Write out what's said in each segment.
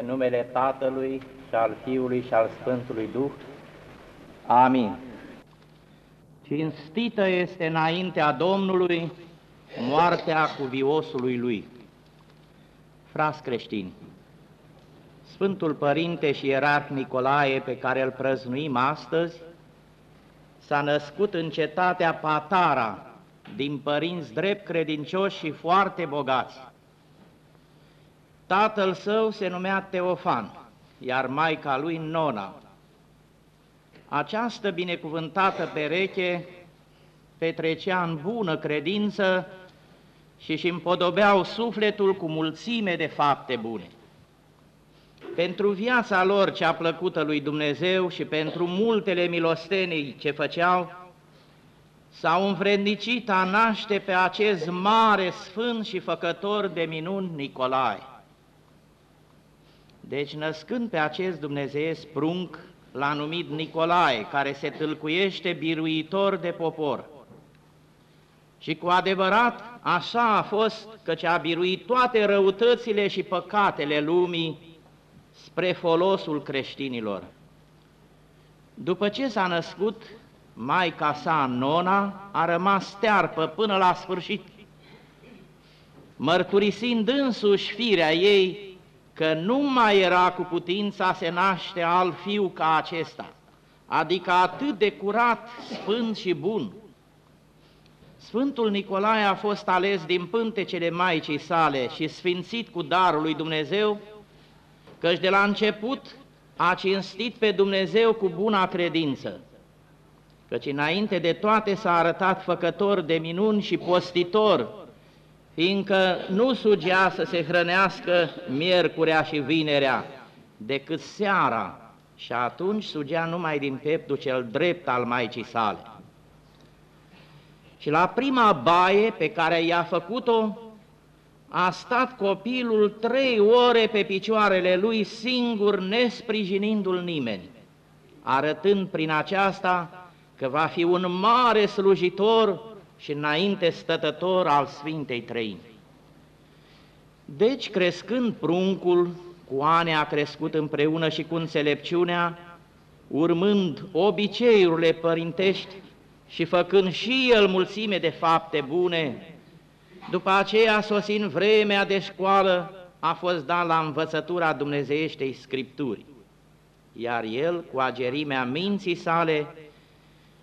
În numele Tatălui și al Fiului și al Sfântului Duh. Amin. Cinstită este înaintea Domnului moartea cuviosului lui. Frați creștini, Sfântul Părinte și Ierarh Nicolae, pe care îl prăznuim astăzi, s-a născut în cetatea Patara, din părinți drept credincioși și foarte bogați. Tatăl său se numea Teofan, iar maica lui Nona. Această binecuvântată pereche petrecea în bună credință și își împodobeau sufletul cu mulțime de fapte bune. Pentru viața lor cea plăcută lui Dumnezeu și pentru multele milostenii ce făceau, s-au învrednicit a naște pe acest mare sfânt și făcător de minuni Nicolae. Deci, născând pe acest dumnezeiesc prunc, l-a numit Nicolae, care se tâlcuiește biruitor de popor. Și cu adevărat, așa a fost, căci a biruit toate răutățile și păcatele lumii spre folosul creștinilor. După ce s-a născut, Maica sa, Nona, a rămas stearpă până la sfârșit, mărturisind însuși firea ei că nu mai era cu putința se naște alt fiu ca acesta, adică atât de curat, sfânt și bun. Sfântul Nicolae a fost ales din pântecele Maicii sale și sfințit cu darul lui Dumnezeu, căci de la început a cinstit pe Dumnezeu cu buna credință căci înainte de toate s-a arătat făcător de minuni și postitor, fiindcă nu sugea să se hrănească miercurea și vinerea, decât seara, și atunci sugea numai din peptul cel drept al Maicii sale. Și la prima baie pe care i-a făcut-o, a stat copilul trei ore pe picioarele lui singur, nesprijinindu-l nimeni, arătând prin aceasta că va fi un mare slujitor și înainte stătător al Sfintei Trăini. Deci, crescând pruncul, cu ane a crescut împreună și cu înțelepciunea, urmând obiceiurile părintești și făcând și el mulțime de fapte bune, după aceea, sosind vremea de școală, a fost dat la învățătura dumnezeieștei Scripturii, iar el, cu agerimea minții sale,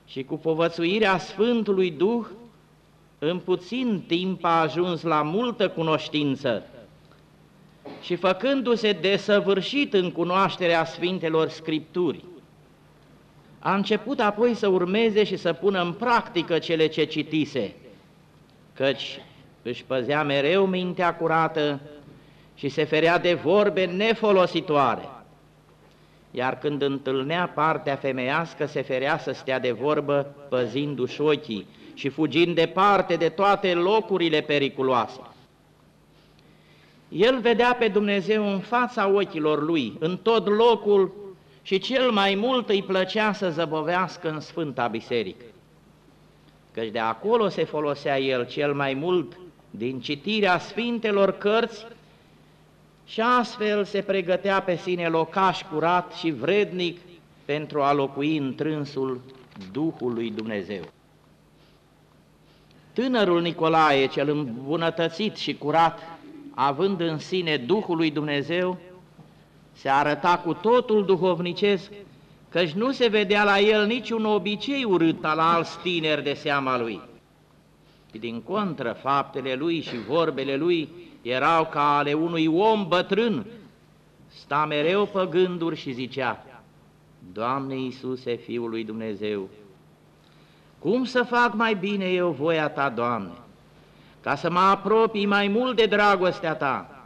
și cu povățuirea Sfântului Duh, în puțin timp a ajuns la multă cunoștință. Și făcându-se desăvârșit în cunoașterea Sfintelor Scripturi, a început apoi să urmeze și să pună în practică cele ce citise, căci își păzea mereu mintea curată și se ferea de vorbe nefolositoare iar când întâlnea partea femeiască se ferea să stea de vorbă păzindu-și ochii și fugind departe de toate locurile periculoase. El vedea pe Dumnezeu în fața ochilor lui, în tot locul și cel mai mult îi plăcea să zăbovească în Sfânta Biserică. Căci de acolo se folosea el cel mai mult din citirea Sfintelor cărți și astfel se pregătea pe sine locaș curat și vrednic pentru a locui în trânsul Duhului Dumnezeu. Tânărul Nicolae, cel îmbunătățit și curat, având în sine Duhul lui Dumnezeu, se arăta cu totul duhovnicesc, căci nu se vedea la el niciun obicei urât al alți tineri de seama lui. Și din contră, faptele lui și vorbele lui erau ca ale unui om bătrân, sta mereu pe gânduri și zicea, Doamne Iisuse, Fiul lui Dumnezeu, cum să fac mai bine eu voia Ta, Doamne, ca să mă apropii mai mult de dragostea Ta?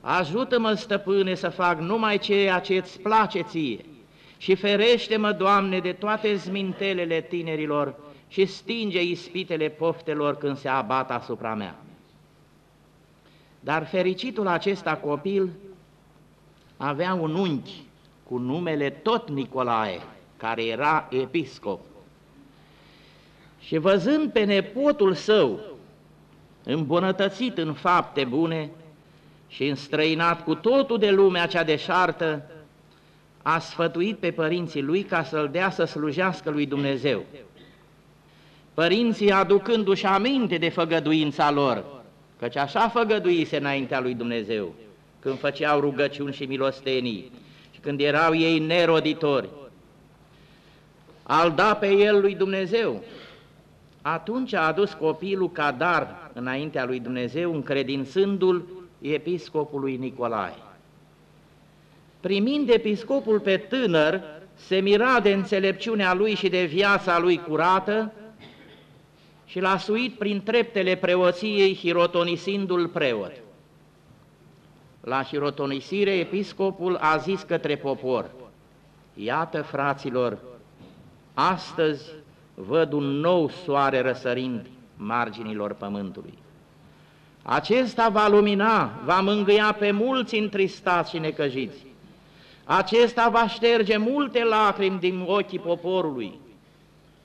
Ajută-mă, stăpâne, să fac numai ceea ce îți place ție și ferește-mă, Doamne, de toate zmintelele tinerilor și stinge ispitele poftelor când se abat asupra mea. Dar fericitul acesta copil avea un unchi cu numele tot Nicolae, care era episcop. Și văzând pe nepotul său îmbunătățit în fapte bune și înstrăinat cu totul de lumea cea deșartă, a sfătuit pe părinții lui ca să-l dea să slujească lui Dumnezeu. Părinții aducându-și aminte de făgăduința lor, căci așa făgăduise înaintea lui Dumnezeu, când făceau rugăciuni și milostenii și când erau ei neroditori, al da pe el lui Dumnezeu. Atunci a adus copilul ca dar înaintea lui Dumnezeu, încredințându-l episcopului Nicolae. Primind episcopul pe tânăr, se mira de înțelepciunea lui și de viața lui curată și l-a suit prin treptele preoției, hirotonisindu-l preot. La hirotonisire, episcopul a zis către popor, Iată, fraților, astăzi văd un nou soare răsărind marginilor pământului. Acesta va lumina, va mângâia pe mulți întristați și necăjiți. Acesta va șterge multe lacrimi din ochii poporului.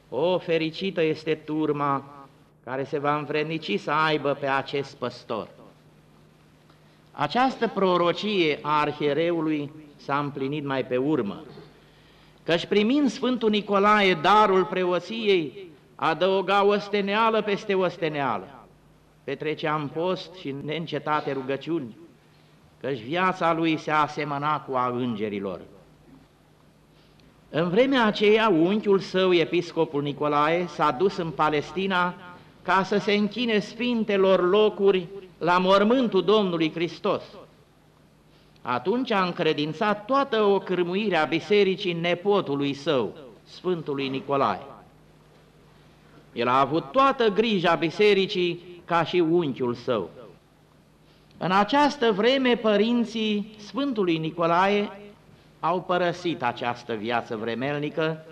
O, fericită este turma care se va învrednici să aibă pe acest păstor. Această prorocie a arhiereului s-a împlinit mai pe urmă, căci primind Sfântul Nicolae darul preoției, adăuga osteneală peste osteneală, petrecea în post și în neîncetate rugăciuni, căci viața lui se asemăna cu a îngerilor. În vremea aceea, unchiul său, episcopul Nicolae, s-a dus în Palestina ca să se închine sfintelor locuri la mormântul Domnului Hristos. Atunci a încredințat toată o cârmuire a bisericii nepotului său, Sfântului Nicolae. El a avut toată grija bisericii ca și unchiul său. În această vreme, părinții Sfântului Nicolae au părăsit această viață vremelnică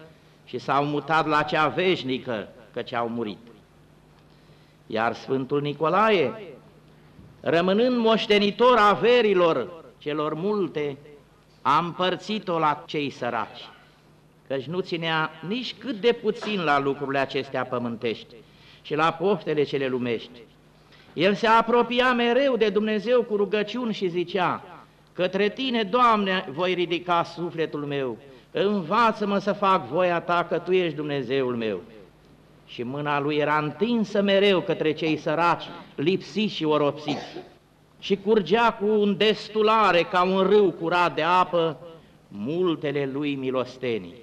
și s-au mutat la cea veșnică, căci au murit. Iar Sfântul Nicolae, rămânând moștenitor averilor celor multe, a împărțit-o la cei săraci, căci nu ținea nici cât de puțin la lucrurile acestea pământești și la poftele cele lumești. El se apropia mereu de Dumnezeu cu rugăciuni și zicea, Către Tine, Doamne, voi ridica sufletul meu, învață-mă să fac voia Ta, că Tu ești Dumnezeul meu și mâna lui era întinsă mereu către cei săraci, lipsiți și oropsiți. Și curgea cu un destulare ca un râu curat de apă multele lui milostenii.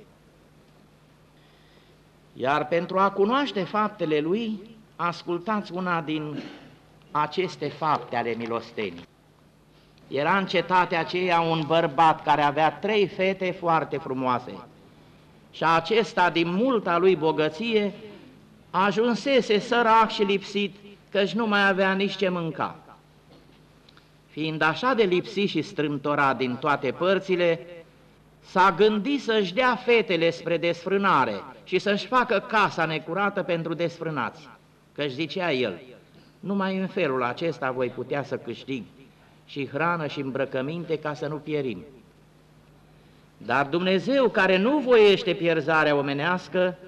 Iar pentru a cunoaște faptele lui, ascultați una din aceste fapte ale milostenii. Era în cetatea aceea un bărbat care avea trei fete foarte frumoase și acesta, din multa lui bogăție, ajunsese sărac și lipsit, căci nu mai avea nici ce mânca. Fiind așa de lipsit și strâmtorat din toate părțile, s-a gândit să-și dea fetele spre desfrânare și să-și facă casa necurată pentru desfrânați, căci zicea el, numai în felul acesta voi putea să câștig și hrană și îmbrăcăminte ca să nu pierim. Dar Dumnezeu, care nu voiește pierzarea omenească,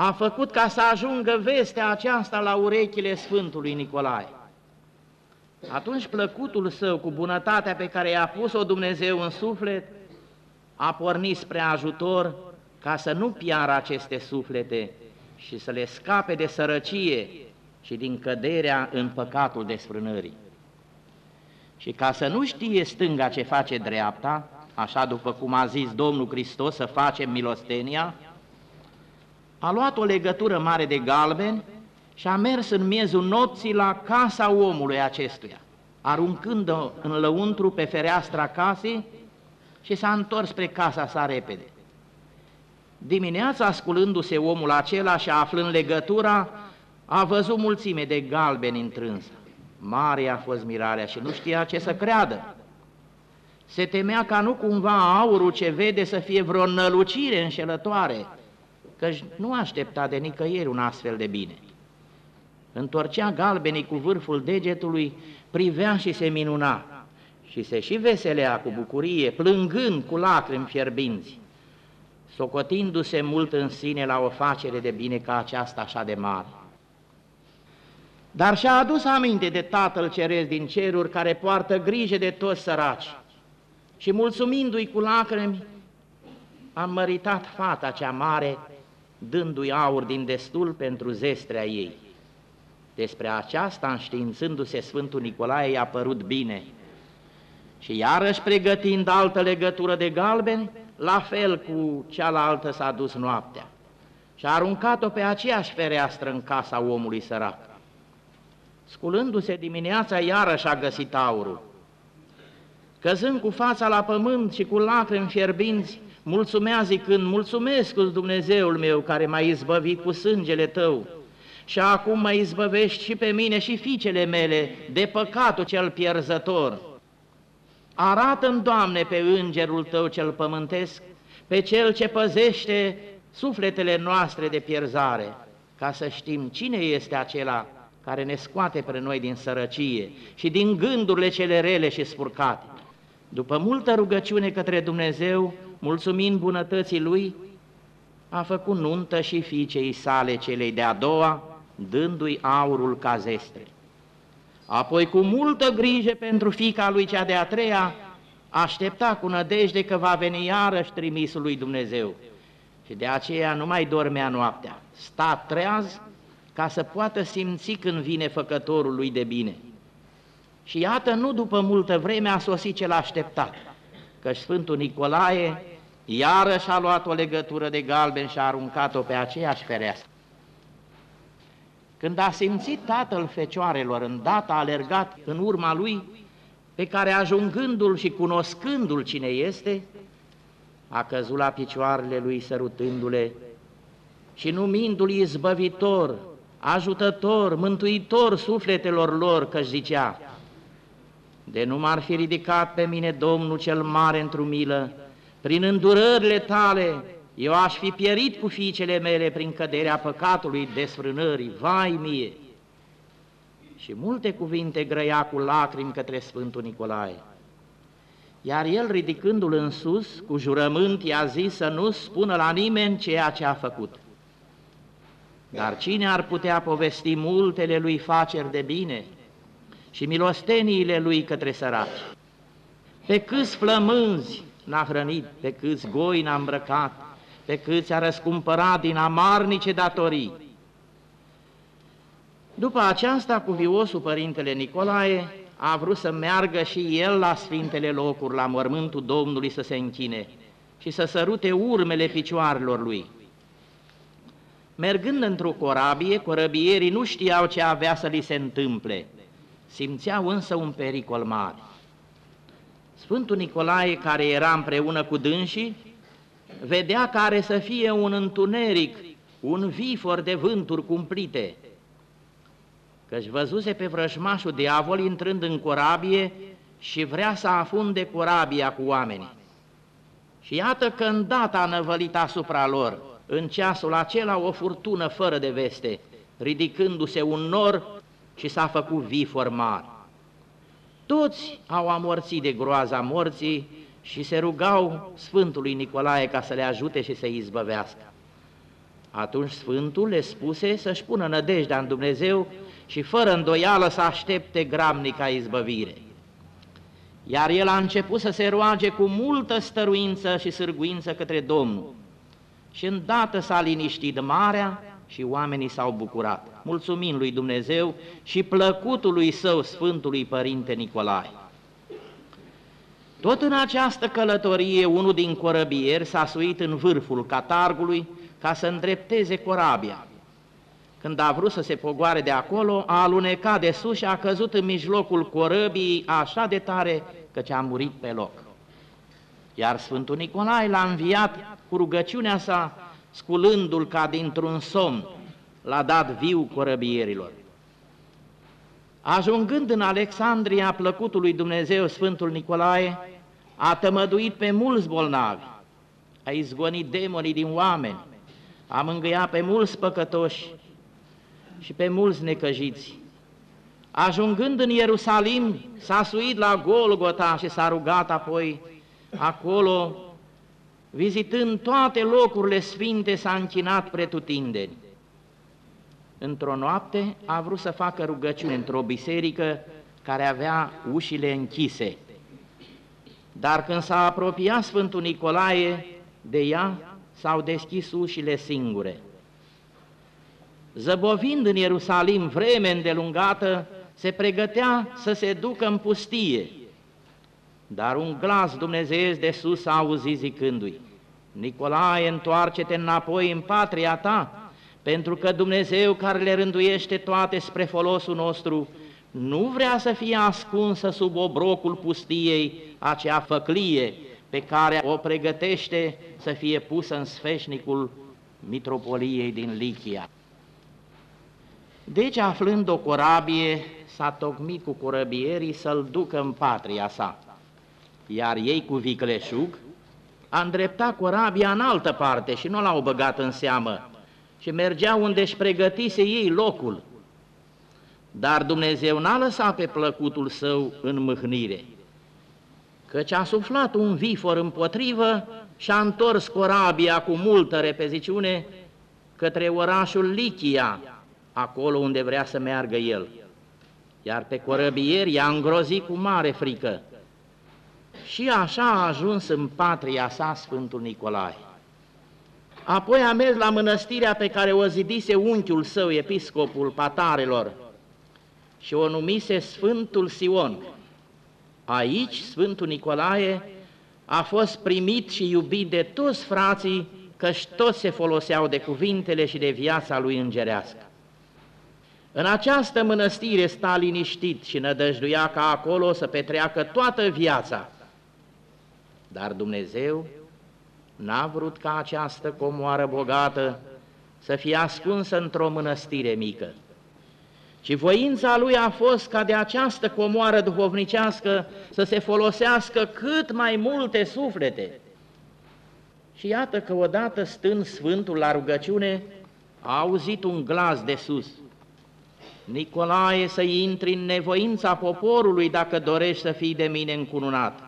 a făcut ca să ajungă vestea aceasta la urechile Sfântului Nicolae. Atunci plăcutul său, cu bunătatea pe care i-a pus-o Dumnezeu în suflet, a pornit spre ajutor ca să nu piară aceste suflete și să le scape de sărăcie și din căderea în păcatul desfrânării. Și ca să nu știe stânga ce face dreapta, așa după cum a zis Domnul Hristos să facem milostenia, a luat o legătură mare de galben și a mers în miezul nopții la casa omului acestuia, aruncând-o în lăuntru pe fereastra casei și s-a întors spre casa sa repede. Dimineața, asculându-se omul acela și aflând legătura, a văzut mulțime de galbeni întrânsă. Mare a fost mirarea și nu știa ce să creadă. Se temea ca nu cumva aurul ce vede să fie vreo nălucire înșelătoare, căci nu aștepta de nicăieri un astfel de bine. Întorcea galbenii cu vârful degetului, privea și se minuna și se și veselea cu bucurie, plângând cu lacrimi fierbinți, socotindu-se mult în sine la o facere de bine ca aceasta așa de mare. dar și-a adus aminte de Tatăl Ceresc din ceruri care poartă grijă de toți săraci și mulțumindu-i cu lacrimi, am măritat fata cea mare, dându-i aur din destul pentru zestrea ei. Despre aceasta, înștiințându-se Sfântul Nicolae, i-a părut bine. Și iarăși pregătind altă legătură de galbeni, la fel cu cealaltă s-a dus noaptea și a aruncat-o pe aceeași fereastră în casa omului sărac. Sculându-se dimineața, iarăși a găsit aurul. Căzând cu fața la pământ și cu lacrimi fierbinți, mulțumea zicând, mulțumesc cu Dumnezeul meu care m-a izbăvit cu sângele tău și acum mă izbăvești și pe mine și fiicele mele de păcatul cel pierzător. Arată-mi, Doamne, pe îngerul Tău cel pământesc, pe Cel ce păzește sufletele noastre de pierzare, ca să știm cine este acela care ne scoate pe noi din sărăcie și din gândurile cele rele și spurcate. După multă rugăciune către Dumnezeu, mulțumind bunătății Lui, a făcut nuntă și fiicei sale celei de-a doua, dându-i aurul ca zestre. Apoi, cu multă grijă pentru fica lui cea de-a treia, aștepta cu nădejde că va veni iarăși trimisul lui Dumnezeu. Și de aceea nu mai dormea noaptea, sta treaz ca să poată simți când vine făcătorul lui de bine. Și iată, nu după multă vreme a sosit cel așteptat, că Sfântul Nicolae iarăși a luat o legătură de galben și a aruncat-o pe aceeași fereastră. Când a simțit tatăl fecioarelor îndată a alergat în urma lui, pe care ajungându-l și cunoscându-l cine este, a căzut la picioarele lui sărutându-le și numindu-l izbăvitor, ajutător, mântuitor sufletelor lor, că zicea, de nu m-ar fi ridicat pe mine Domnul cel mare într-o milă, prin îndurările tale, eu aș fi pierit cu fiicele mele prin căderea păcatului desfrânării, vai mie! Și multe cuvinte grăia cu lacrimi către Sfântul Nicolae. Iar el, ridicându-l în sus, cu jurământ, i-a zis să nu spună la nimeni ceea ce a făcut. Dar cine ar putea povesti multele lui faceri de bine și milosteniile lui către săraci? Pe câți flămânzi n-a hrănit, pe câți goi n-a îmbrăcat, pe cât a răscumpărat din amarnice datorii. După aceasta, cuviosul Părintele Nicolae a vrut să meargă și el la Sfintele locuri, la mormântul Domnului să se închine și să sărute urmele picioarelor lui. Mergând într-o corabie, corăbierii nu știau ce avea să li se întâmple, simțeau însă un pericol mare. Sfântul Nicolae, care era împreună cu dânsii, vedea care să fie un întuneric, un vifor de vânturi cumplite, căci văzuse pe vrăjmașul diavol intrând în corabie și vrea să afunde corabia cu oamenii. Și iată că îndată a năvălit asupra lor, în ceasul acela o furtună fără de veste, ridicându-se un nor și s-a făcut vifor mare. Toți au amorțit de groaza morții și se rugau Sfântului Nicolae ca să le ajute și să-i izbăvească. Atunci Sfântul le spuse să-și pună nădejdea în Dumnezeu și fără îndoială să aștepte gramnica izbăvire. Iar el a început să se roage cu multă stăruință și sârguință către Domnul. Și îndată s-a liniștit marea și oamenii s-au bucurat, mulțumind lui Dumnezeu și plăcutului său Sfântului Părinte Nicolae. Tot în această călătorie, unul din corăbieri s-a suit în vârful catargului ca să îndrepteze corabia. Când a vrut să se pogoare de acolo, a alunecat de sus și a căzut în mijlocul corăbii așa de tare că ce a murit pe loc. Iar Sfântul Nicolae l-a înviat cu rugăciunea sa, sculându-l ca dintr-un somn, l-a dat viu corăbierilor. Ajungând în Alexandria, plăcutul lui Dumnezeu, Sfântul Nicolae, a tămăduit pe mulți bolnavi, a izgonit demonii din oameni, a mângâiat pe mulți păcătoși și pe mulți necăjiți. Ajungând în Ierusalim, s-a suit la Golgota și s-a rugat apoi acolo, vizitând toate locurile sfinte, s-a închinat pretutindeni. într-o noapte a vrut să facă rugăciune într-o biserică care avea ușile închise. Dar când s-a apropiat Sfântul Nicolae de ea, s-au deschis ușile singure. Zăbovind în Ierusalim vreme îndelungată, se pregătea să se ducă în pustie. Dar un glas dumnezeiesc de sus a auzit zicându-i, Nicolae, întoarce-te înapoi în patria ta, pentru că Dumnezeu care le rânduiește toate spre folosul nostru, nu vrea să fie ascunsă sub obrocul pustiei acea făclie pe care o pregătește să fie pusă în sfeșnicul mitropoliei din Lichia. Deci, aflând o corabie, s-a tocmit cu corăbierii să-l ducă în patria sa, iar ei cu vicleșug a îndreptat corabia în altă parte și nu l-au băgat în seamă și mergeau unde își pregătise ei locul. Dar Dumnezeu n-a lăsat pe plăcutul său în mâhnire, căci a suflat un vifor împotrivă și a întors corabia cu multă repeziciune către orașul Lichia, acolo unde vrea să meargă el. Iar pe corăbier i-a îngrozit cu mare frică. Și așa a ajuns în patria sa Sfântul Nicolae. Apoi a mers la mănăstirea pe care o zidise unchiul său, episcopul patarelor, și o numise Sfântul Sion. Aici Sfântul Nicolae a fost primit și iubit de toți frații, căci toți se foloseau de cuvintele și de viața lui îngerească. În această mănăstire sta liniștit și nădăjduia ca acolo să petreacă toată viața. Dar Dumnezeu n-a vrut ca această comoară bogată să fie ascunsă într-o mănăstire mică, ci voința lui a fost ca de această comoară duhovnicească să se folosească cât mai multe suflete. Și iată că odată stând Sfântul la rugăciune, a auzit un glas de sus – Nicolae, să intri în nevoința poporului dacă dorești să fii de mine încununat.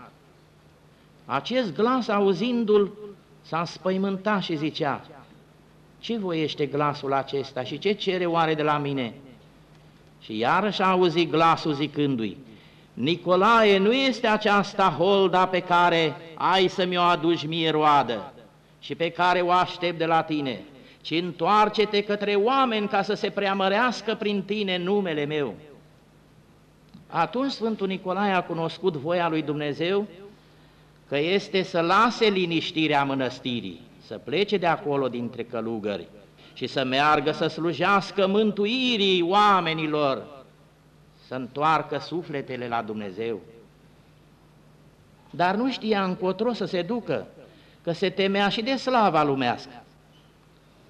Acest glas, auzindu-l, s-a spăimântat și zicea, ce voiește glasul acesta și ce cere oare de la mine? Și iarăși a auzit glasul zicându-i, Nicolae, nu este aceasta holda pe care ai să mi-o aduci mie roadă și pe care o aștept de la tine, ci întoarce-te către oameni ca să se preamărească prin tine numele meu. Atunci Sfântul Nicolae a cunoscut voia lui Dumnezeu că este să lase liniștirea mănăstirii, să plece de acolo dintre călugări și să meargă să slujească mântuirii oamenilor, să întoarcă sufletele la Dumnezeu. Dar nu știa încotro să se ducă, că se temea și de slava lumească.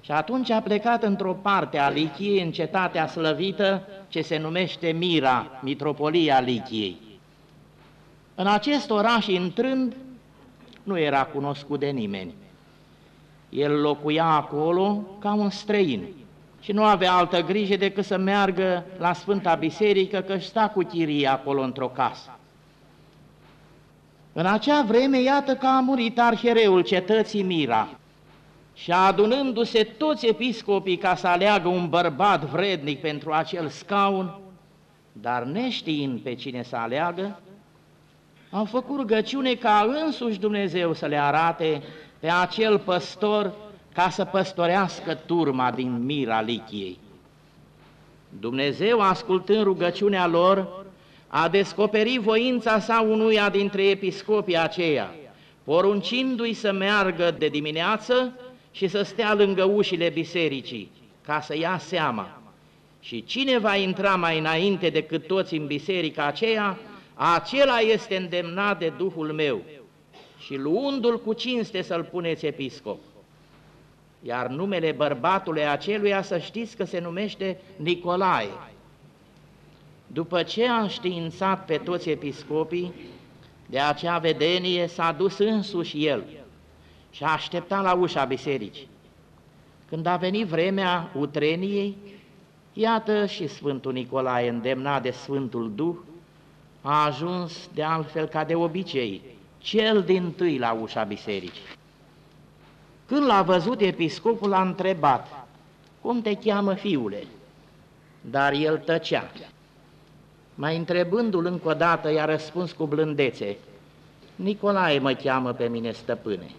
Și atunci a plecat într-o parte a Lichiei, în cetatea slăvită, ce se numește Mira, mitropolia Lichiei. În acest oraș, intrând, nu era cunoscut de nimeni. El locuia acolo ca un străin și nu avea altă grijă decât să meargă la Sfânta Biserică, că sta cu chirie acolo într-o casă. În acea vreme, iată că a murit arhereul cetății Mira, și adunându-se toți episcopii ca să aleagă un bărbat vrednic pentru acel scaun, dar neștiind pe cine să aleagă, au făcut rugăciune ca însuși Dumnezeu să le arate pe acel păstor ca să păstorească turma din mira Lichiei. Dumnezeu, ascultând rugăciunea lor, a descoperit voința sa unuia dintre episcopii aceia, poruncindu-i să meargă de dimineață și să stea lângă ușile bisericii, ca să ia seama. Și cine va intra mai înainte decât toți în biserica aceea, acela este îndemnat de Duhul meu și luându-l cu cinste să-l puneți episcop. Iar numele bărbatului aceluia să știți că se numește Nicolae. După ce a înștiințat pe toți episcopii, de acea vedenie s-a dus însuși el – și a așteptat la ușa bisericii. Când a venit vremea utreniei, iată și Sfântul Nicolae, îndemnat de Sfântul Duh, a ajuns de altfel ca de obicei, cel din tâi la ușa bisericii. Când l-a văzut, episcopul a întrebat, Cum te cheamă, fiule?" dar el tăcea. Mai întrebându-l încă o dată, i-a răspuns cu blândețe, Nicolae mă cheamă pe mine stăpâne.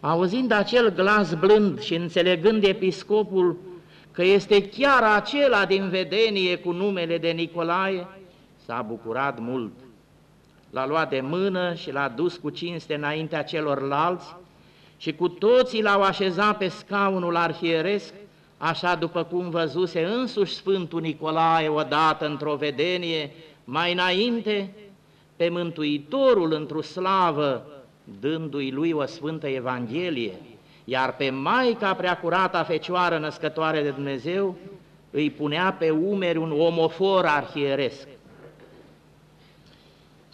Auzind acel glas blând și înțelegând episcopul că este chiar acela din vedenie cu numele de Nicolae, s-a bucurat mult. L-a luat de mână și l-a dus cu cinste înaintea celorlalți și cu toții l-au așezat pe scaunul arhieresc, așa după cum văzuse însuși Sfântul Nicolae odată într-o vedenie, mai înainte, pe Mântuitorul într-o slavă, dându-i lui o sfântă Evanghelie, iar pe Maica Preacurata Fecioară Născătoare de Dumnezeu îi punea pe umeri un omofor arhieresc.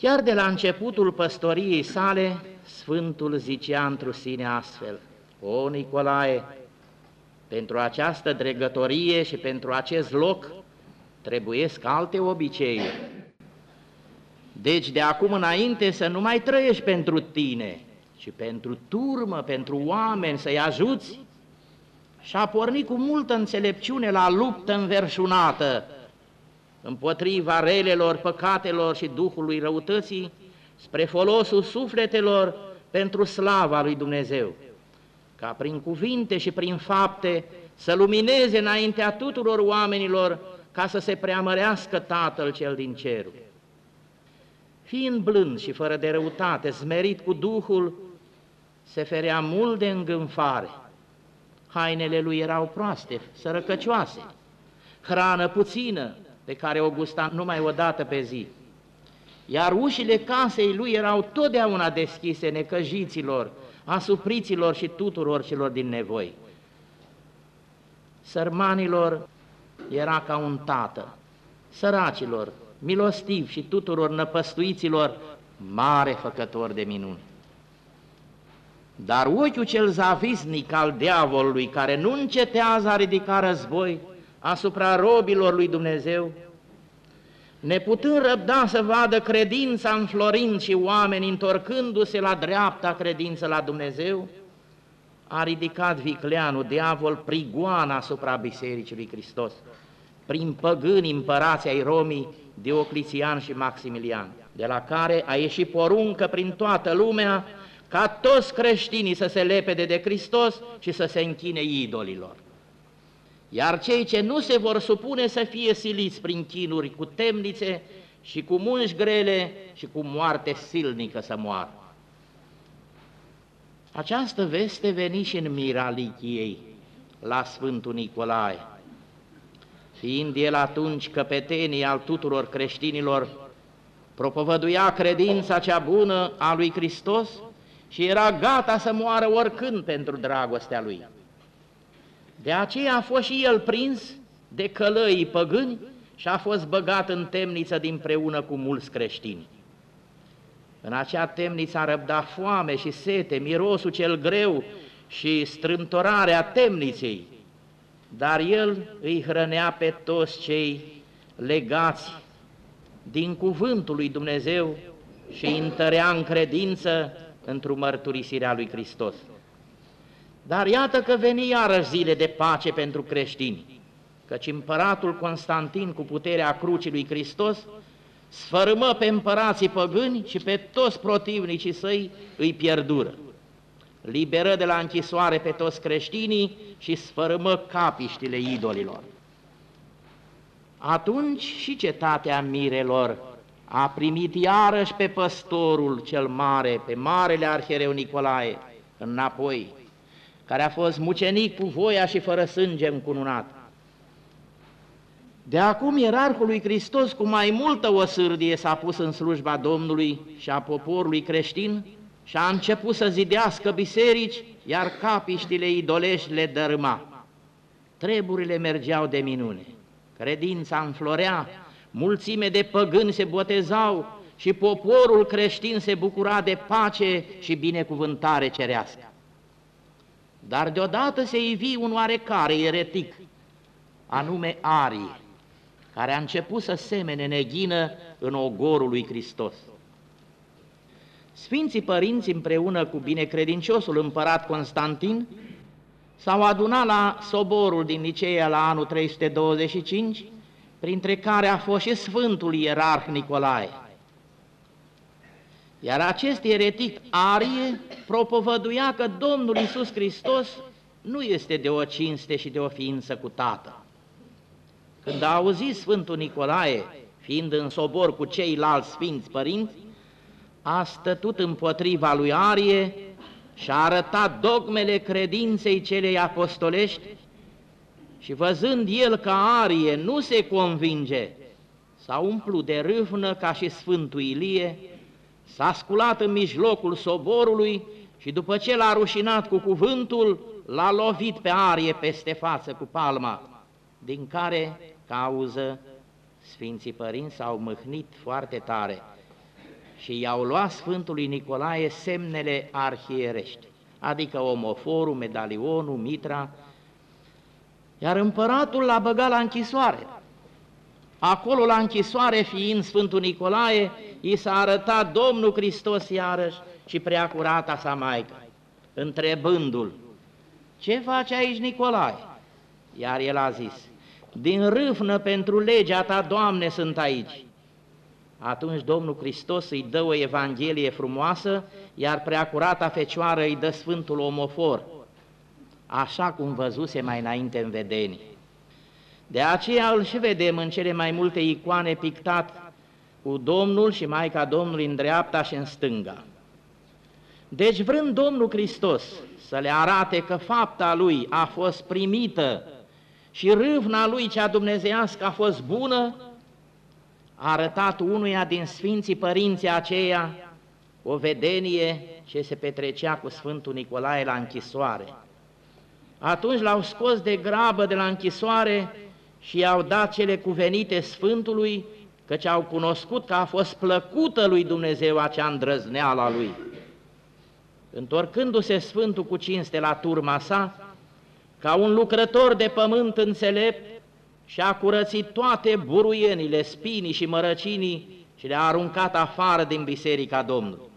Chiar de la începutul păstoriei sale, Sfântul zicea într sine astfel, O Nicolae, pentru această dregătorie și pentru acest loc trebuiesc alte obiceiuri. Deci de acum înainte să nu mai trăiești pentru tine, ci pentru turmă, pentru oameni, să-i ajuți. Și a pornit cu multă înțelepciune la luptă înverșunată împotriva relelor, păcatelor și duhului răutății, spre folosul sufletelor pentru slava lui Dumnezeu, ca prin cuvinte și prin fapte să lumineze înaintea tuturor oamenilor ca să se preamărească Tatăl cel din cerul. Fiind blând și fără de răutate, smerit cu Duhul, se ferea mult de îngânfare. Hainele lui erau proaste, sărăcăcioase, hrană puțină, pe care o gusta numai o dată pe zi. Iar ușile casei lui erau totdeauna deschise necăjiților, asupriților și tuturor celor din nevoi. Sărmanilor era ca un tată, săracilor, milostiv și tuturor năpăstuiților, mare făcător de minuni. Dar ochiul cel zavisnic al diavolului, care nu încetează a ridica război asupra robilor lui Dumnezeu, neputând răbda să vadă credința înflorind și oameni întorcându-se la dreapta credință la Dumnezeu, a ridicat vicleanul, diavol, prigoana asupra Bisericii lui Hristos, prin păgâni împărații ai Romii, Diocletian și Maximilian, de la care a ieșit poruncă prin toată lumea ca toți creștinii să se lepede de Hristos și să se închine idolilor. Iar cei ce nu se vor supune să fie siliți prin chinuri cu temnițe și cu munci grele și cu moarte silnică să moară. Această veste veni și în mira Lichiei, la Sfântul Nicolae. Fiind el atunci căpetenii al tuturor creștinilor, propovăduia credința cea bună a lui Hristos și era gata să moară oricând pentru dragostea lui. De aceea a fost și el prins de călăii păgâni și a fost băgat în temniță dinpreună cu mulți creștini. În acea temniță a răbdat foame și sete, mirosul cel greu și strâmtorarea temniței, dar el îi hrănea pe toți cei legați din cuvântul lui Dumnezeu și îi întărea în credință într-o mărturisirea lui Hristos. Dar iată că veni iarăși zile de pace pentru creștini, căci împăratul Constantin cu puterea crucii lui Hristos sfărâmă pe împărații păgâni și pe toți protivnicii săi îi pierdură. Liberă de la închisoare pe toți creștinii și sfărâmă capiștile idolilor. Atunci și cetatea mirelor a primit iarăși pe păstorul cel mare, pe marele arhereu Nicolae, înapoi, care a fost mucenic cu voia și fără sânge încununat. De acum ierarhul lui Hristos cu mai multă osârdie s-a pus în slujba Domnului și a poporului creștin și a început să zidească biserici, iar capiștile idolești le dărâma. Treburile mergeau de minune, credința înflorea, mulțime de păgâni se botezau și poporul creștin se bucura de pace și binecuvântare cerească. Dar deodată se ivi un oarecare eretic, anume Arie, care a început să semene neghină în ogorul lui Hristos. Sfinții părinți împreună cu binecredinciosul împărat Constantin s-au adunat la soborul din Niceea la anul 325, printre care a fost și Sfântul Ierarh Nicolae. Iar acest eretic arie propovăduia că Domnul Iisus Hristos nu este de o cinste și de o ființă cu Tatăl. Când a auzit Sfântul Nicolae, fiind în sobor cu ceilalți Sfinți Părinți, a stătut împotriva lui Arie și a arătat dogmele credinței celei apostolești și văzând el că Arie nu se convinge, s-a umplut de râvnă ca și Sfântul Ilie, s-a sculat în mijlocul soborului și după ce l-a rușinat cu cuvântul, l-a lovit pe Arie peste față cu palma, din care cauză Sfinții Părinți s-au mâhnit foarte tare și i-au luat Sfântului Nicolae semnele arhierești, adică omoforul, medalionul, mitra, iar împăratul l-a băgat la închisoare. Acolo la închisoare fiind Sfântul Nicolae, i s-a arătat Domnul Hristos iarăși și preacurata sa Maică, întrebându-l, ce face aici Nicolae? Iar el a zis, din râvnă pentru legea ta, Doamne, sunt aici. Atunci Domnul Hristos îi dă o evanghelie frumoasă, iar preacurata Fecioară îi dă Sfântul Omofor, așa cum văzuse mai înainte în vedenii. De aceea îl și vedem în cele mai multe icoane pictat cu Domnul și Maica Domnului în dreapta și în stânga. Deci vrând Domnul Hristos să le arate că fapta Lui a fost primită și râvna Lui cea dumnezeiască a fost bună, a arătat unuia din Sfinții Părinții aceia o vedenie ce se petrecea cu Sfântul Nicolae la închisoare. Atunci l-au scos de grabă de la închisoare și i-au dat cele cuvenite Sfântului, căci au cunoscut că a fost plăcută lui Dumnezeu acea îndrăzneală a lui. Întorcându-se Sfântul cu cinste la turma sa, ca un lucrător de pământ înțelept, și-a curățit toate buruienile, spinii și mărăcinii și le-a aruncat afară din biserica Domnului.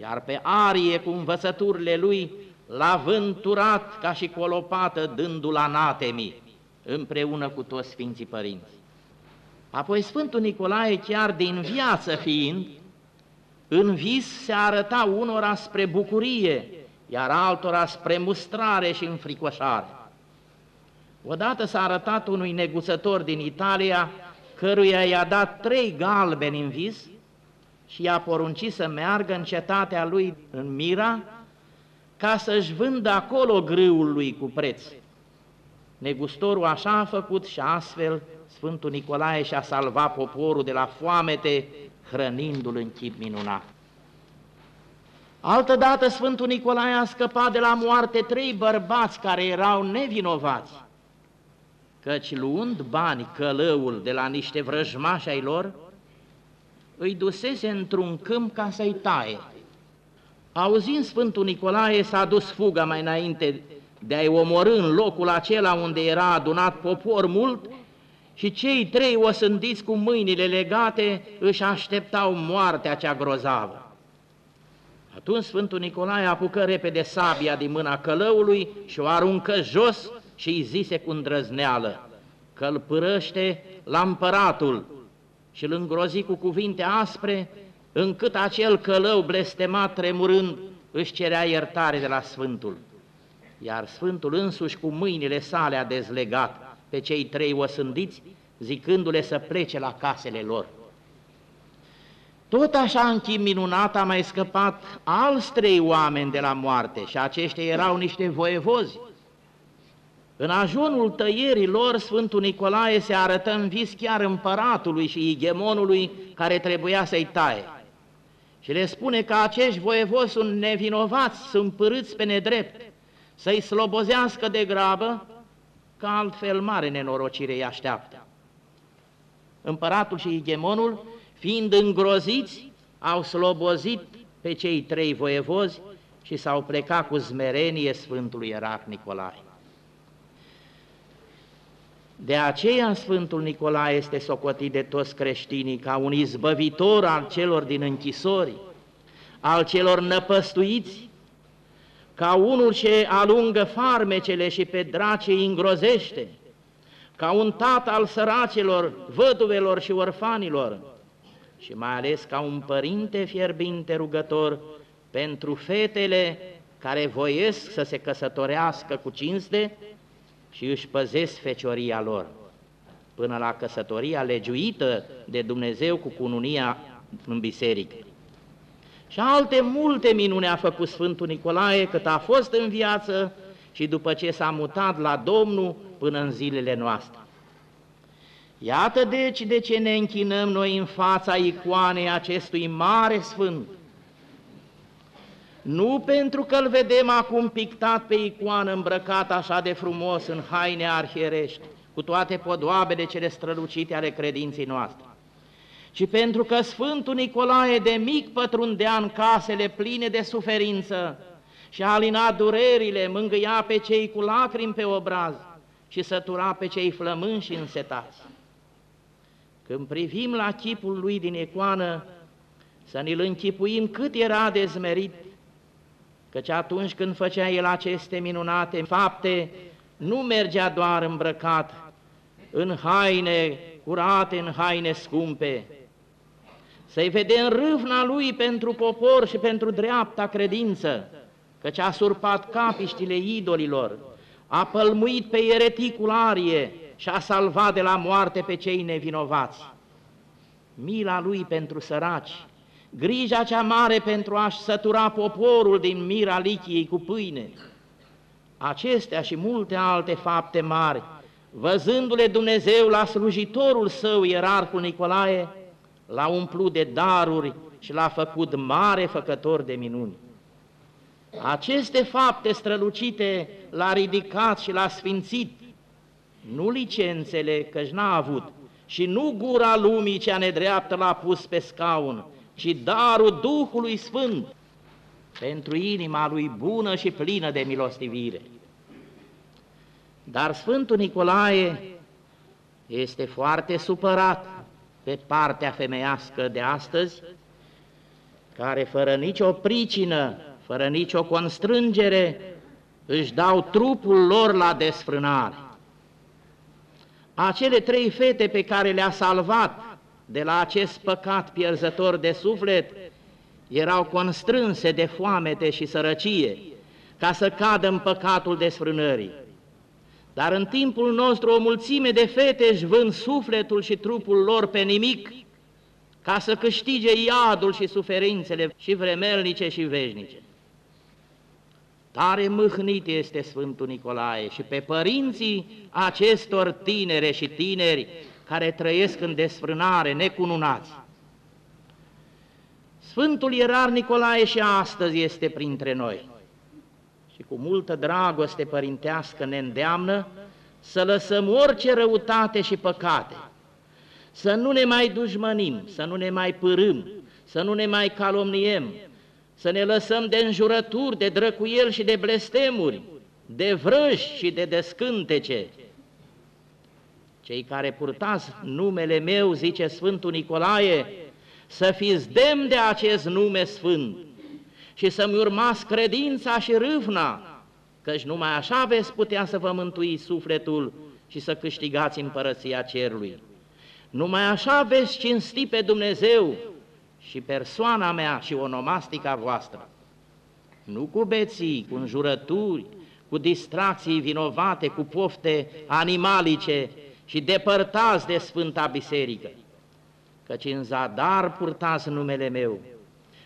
Iar pe arie cu învățăturile lui l-a vânturat ca și colopată dându-l anatemii împreună cu toți Sfinții Părinți. Apoi Sfântul Nicolae, chiar din viață fiind, în vis se arăta unora spre bucurie, iar altora spre mustrare și înfricoșare. Odată s-a arătat unui neguțător din Italia, căruia i-a dat trei galbeni în vis și i-a poruncit să meargă în cetatea lui în Mira, ca să-și vândă acolo grâul lui cu preț. Negustorul așa a făcut și astfel Sfântul Nicolae și-a salvat poporul de la foamete, hrănindu-l în chip minunat. Altădată Sfântul Nicolae a scăpat de la moarte trei bărbați care erau nevinovați, căci luând bani călăul de la niște vrăjmași ai lor, îi dusese într-un câmp ca să-i taie. Auzind Sfântul Nicolae, s-a dus fuga mai înainte de a-i omorâ în locul acela unde era adunat popor mult și cei trei osândiți cu mâinile legate își așteptau moartea cea grozavă. Atunci Sfântul Nicolae apucă repede sabia din mâna călăului și o aruncă jos și îi zise cu îndrăzneală că îl părăște la împăratul și îl îngrozi cu cuvinte aspre, încât acel călău blestemat tremurând își cerea iertare de la Sfântul. Iar Sfântul însuși cu mâinile sale a dezlegat pe cei trei osândiți, zicându-le să plece la casele lor. Tot așa în chip minunat a mai scăpat alți trei oameni de la moarte și aceștia erau niște voievozi. În ajunul tăierii lor, Sfântul Nicolae se arătă în vis chiar împăratului și igemonului care trebuia să-i taie. Și le spune că acești voievozi sunt nevinovați, sunt părâți pe nedrept, să-i slobozească de grabă, că altfel mare nenorocire îi așteaptă. Împăratul și igemonul fiind îngroziți, au slobozit pe cei trei voievozi și s-au plecat cu zmerenie Sfântului Ierarh Nicolae. De aceea Sfântul Nicolae este socotit de toți creștinii ca un izbăvitor al celor din închisori, al celor năpăstuiți, ca unul ce alungă farmecele și pe drace îi îngrozește, ca un tată al săracelor, văduvelor și orfanilor, și mai ales ca un părinte fierbinte rugător pentru fetele care voiesc să se căsătorească cu cinste și își păzesc fecioria lor, până la căsătoria legiuită de Dumnezeu cu cununia în biserică. Și alte multe minune a făcut Sfântul Nicolae cât a fost în viață și după ce s-a mutat la Domnul până în zilele noastre. Iată deci de ce ne închinăm noi în fața icoanei acestui mare sfânt. Nu pentru că îl vedem acum pictat pe icoană îmbrăcat așa de frumos în haine arhierești, cu toate podoabele cele strălucite ale credinței noastre, ci pentru că Sfântul Nicolae de mic pătrundea în casele pline de suferință și alina durerile, mângâia pe cei cu lacrimi pe obraz și sătura pe cei flămânși și însetați. Când privim la chipul lui din ecoană, să ne-l închipuim cât era de zmerit, căci atunci când făcea el aceste minunate fapte, nu mergea doar îmbrăcat în haine curate, în haine scumpe, să-i vedem râvna lui pentru popor și pentru dreapta credință, căci a surpat capiștile idolilor, a pălmuit pe ereticul arie și a salvat de la moarte pe cei nevinovați. Mila lui pentru săraci, grija cea mare pentru a-și sătura poporul din mira lichiei cu pâine, acestea și multe alte fapte mari, văzându-le Dumnezeu la slujitorul său, ierarhul Nicolae, l-a umplut de daruri și l-a făcut mare făcător de minuni. Aceste fapte strălucite l-a ridicat și l-a sfințit, nu licențele, căci n-a avut, și nu gura lumii cea nedreaptă l-a pus pe scaun, ci darul Duhului Sfânt pentru inima lui bună și plină de milostivire. Dar Sfântul Nicolae este foarte supărat pe partea femeiască de astăzi, care fără nicio pricină, fără nicio constrângere, își dau trupul lor la desfrânare. Acele trei fete pe care le-a salvat de la acest păcat pierzător de suflet, erau constrânse de foamete și sărăcie, ca să cadă în păcatul desfrânării. Dar în timpul nostru o mulțime de fete își vând sufletul și trupul lor pe nimic, ca să câștige iadul și suferințele și vremelnice și veșnice. Tare mâhnit este Sfântul Nicolae și pe părinții acestor tinere și tineri care trăiesc în desfrânare, necununați. Sfântul Ierar Nicolae și astăzi este printre noi și cu multă dragoste părintească ne îndeamnă să lăsăm orice răutate și păcate, să nu ne mai dușmănim, să nu ne mai pârâm, să nu ne mai calomniem, să ne lăsăm de înjurături, de drăcuieli și de blestemuri, de vrăji și de descântece. Cei care purtați numele meu, zice Sfântul Nicolae, să fiți demn de acest nume sfânt și să-mi urmați credința și râvna, căci numai așa veți putea să vă mântui sufletul și să câștigați împărăția cerului. Numai așa veți cinsti pe Dumnezeu și persoana mea și onomastica voastră. Nu cu beții, cu înjurături, cu distracții vinovate, cu pofte animalice și depărtați de Sfânta Biserică, căci în zadar purtați numele meu,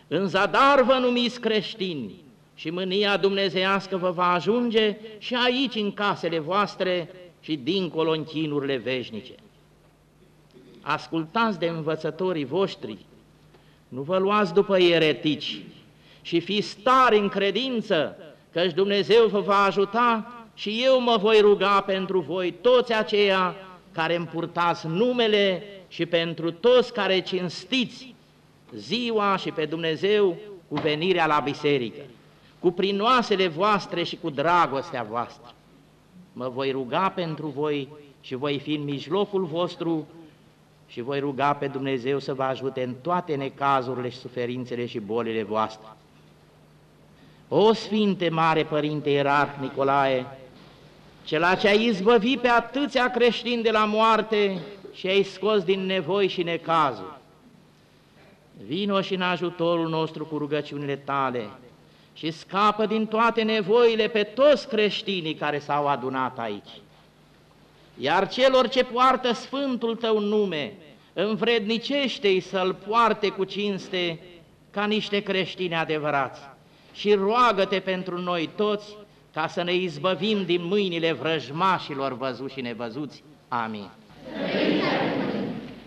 în zadar vă numiți creștini și mânia dumnezeiască vă va ajunge și aici în casele voastre și dincolo în chinurile veșnice. Ascultați de învățătorii voștri, nu vă luați după eretici și fiți tari în credință, căci Dumnezeu vă va ajuta și eu mă voi ruga pentru voi toți aceia care îmi purtați numele și pentru toți care cinstiți ziua și pe Dumnezeu cu venirea la biserică, cu prinoasele voastre și cu dragostea voastră. Mă voi ruga pentru voi și voi fi în mijlocul vostru și voi ruga pe Dumnezeu să vă ajute în toate necazurile și suferințele și bolile voastre. O Sfinte Mare Părinte Ierarh Nicolae, cela ce ai izbăvit pe atâția creștini de la moarte și ai scos din nevoi și necazuri, vino și în ajutorul nostru cu rugăciunile tale și scapă din toate nevoile pe toți creștinii care s-au adunat aici. Iar celor ce poartă Sfântul Tău nume, învrednicește-i să-L poarte cu cinste ca niște creștini adevărați și roagă-te pentru noi toți ca să ne izbăvim din mâinile vrăjmașilor văzuți și nevăzuți. Amin. Amin.